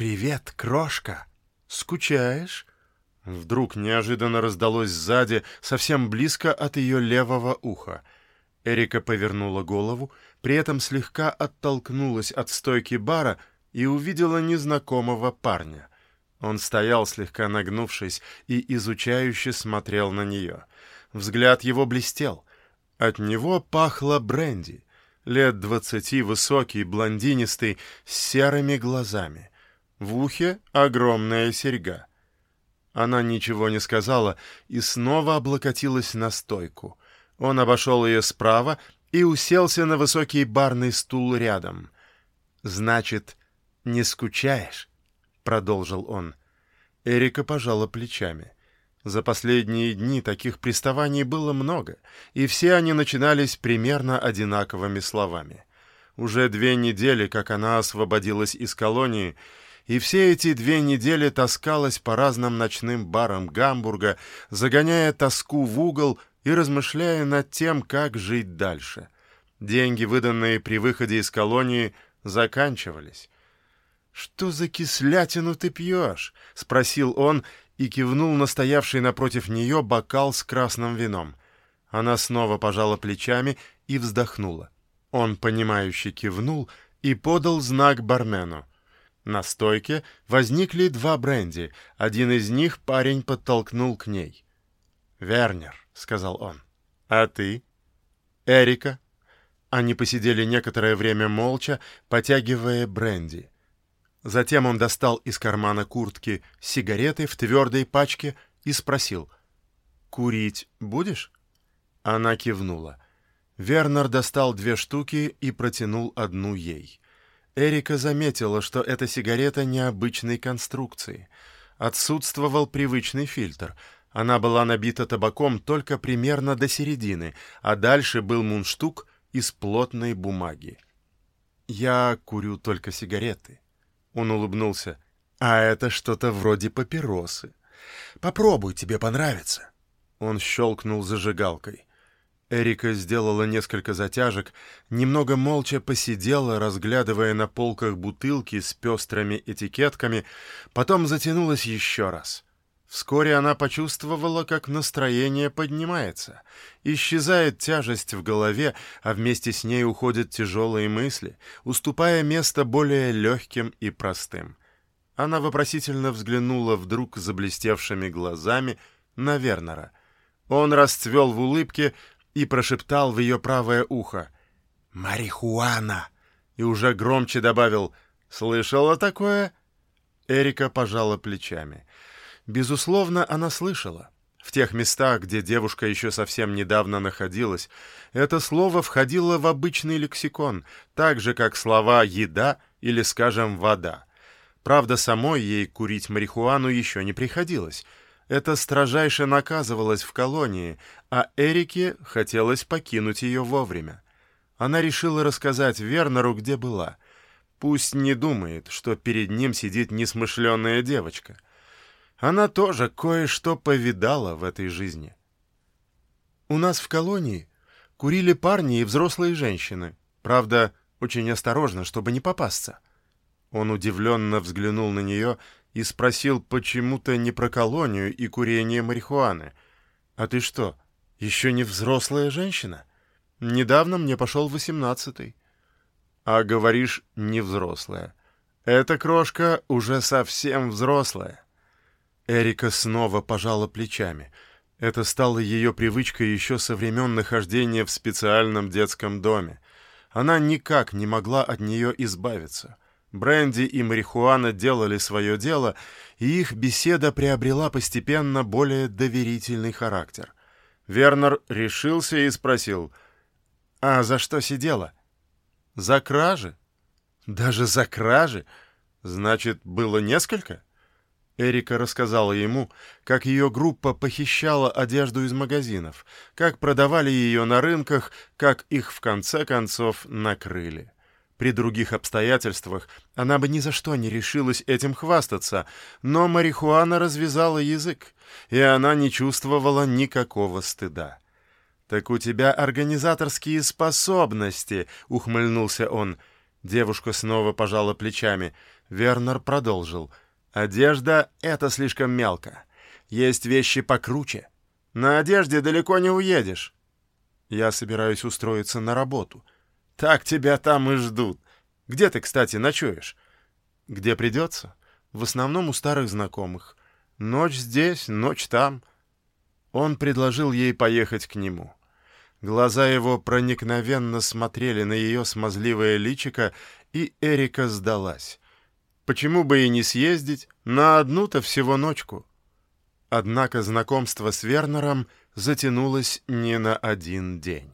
«Привет, крошка! Скучаешь?» Вдруг неожиданно раздалось сзади, совсем близко от ее левого уха. Эрика повернула голову, при этом слегка оттолкнулась от стойки бара и увидела незнакомого парня. Он стоял, слегка нагнувшись, и изучающе смотрел на нее. Взгляд его блестел. От него пахло бренди. Лет двадцати, высокий, блондинистый, с серыми глазами. В ухе огромная серьга. Она ничего не сказала и снова облокотилась на стойку. Он обошел ее справа и уселся на высокий барный стул рядом. «Значит, не скучаешь?» — продолжил он. Эрика пожала плечами. За последние дни таких приставаний было много, и все они начинались примерно одинаковыми словами. Уже две недели, как она освободилась из колонии, и все эти две недели таскалась по разным ночным барам Гамбурга, загоняя тоску в угол и размышляя над тем, как жить дальше. Деньги, выданные при выходе из колонии, заканчивались. «Что за кислятину ты пьешь?» — спросил он и кивнул на стоявший напротив нее бокал с красным вином. Она снова пожала плечами и вздохнула. Он, понимающе кивнул и подал знак бармену. На стойке возникли два бренди. Один из них парень подтолкнул к ней. «Вернер», — сказал он. «А ты?» «Эрика». Они посидели некоторое время молча, потягивая бренди. Затем он достал из кармана куртки сигареты в твердой пачке и спросил, «Курить будешь?» Она кивнула. Вернер достал две штуки и протянул одну ей. Эрика заметила, что эта сигарета необычной конструкции. Отсутствовал привычный фильтр. Она была набита табаком только примерно до середины, а дальше был мундштук из плотной бумаги. «Я курю только сигареты», он улыбнулся. «А это что-то вроде папиросы. Попробуй, тебе понравится». Он щелкнул зажигалкой. Эрика сделала несколько затяжек, немного молча посидела, разглядывая на полках бутылки с пестрыми этикетками, потом затянулась еще раз. Вскоре она почувствовала, как настроение поднимается. Исчезает тяжесть в голове, а вместе с ней уходят тяжелые мысли, уступая место более легким и простым. Она вопросительно взглянула вдруг заблестевшими глазами на Вернера. Он расцвел в улыбке и прошептал в ее правое ухо «Марихуана!» и уже громче добавил «Слышала такое?» Эрика пожала плечами. Безусловно, она слышала. В тех местах, где девушка еще совсем недавно находилась, это слово входило в обычный лексикон, так же, как слова «еда» или, скажем, «вода». Правда, самой ей курить марихуану еще не приходилось. Это строжайше наказывалось в колонии, а Эрике хотелось покинуть ее вовремя. Она решила рассказать Вернеру, где была. Пусть не думает, что перед ним сидит несмышленная девочка — она тоже кое-что повидала в этой жизни. У нас в колонии курили парни и взрослые женщины. Правда, очень осторожно, чтобы не попасться. Он удивленно взглянул на нее и спросил почему-то не про колонию и курение марихуаны. «А ты что, еще не взрослая женщина? Недавно мне пошел восемнадцатый». «А говоришь, не взрослая. Эта крошка уже совсем взрослая». Эрика снова пожала плечами. Это стало ее привычкой еще со времен нахождения в специальном детском доме. Она никак не могла от нее избавиться. Бренди и марихуана делали свое дело, и их беседа приобрела постепенно более доверительный характер. Вернер решился и спросил, «А за что сидела?» «За кражи». «Даже за кражи? Значит, было несколько?» Эрика рассказала ему, как ее группа похищала одежду из магазинов, как продавали ее на рынках, как их в конце концов накрыли. При других обстоятельствах она бы ни за что не решилась этим хвастаться, но марихуана развязала язык, и она не чувствовала никакого стыда. «Так у тебя организаторские способности», — ухмыльнулся он. Девушка снова пожала плечами — Вернер продолжил. «Одежда — это слишком мелко. Есть вещи покруче. На одежде далеко не уедешь. Я собираюсь устроиться на работу. Так тебя там и ждут. Где ты, кстати, ночуешь? Где придется? В основном у старых знакомых. Ночь здесь, ночь там. Он предложил ей поехать к нему. Глаза его проникновенно смотрели на ее смазливое личико, и Эрика сдалась. Почему бы и не съездить на одну-то всего ночку? Однако знакомство с Вернером затянулось не на один день.